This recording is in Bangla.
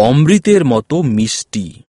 অমৃতের মতো মিষ্টি।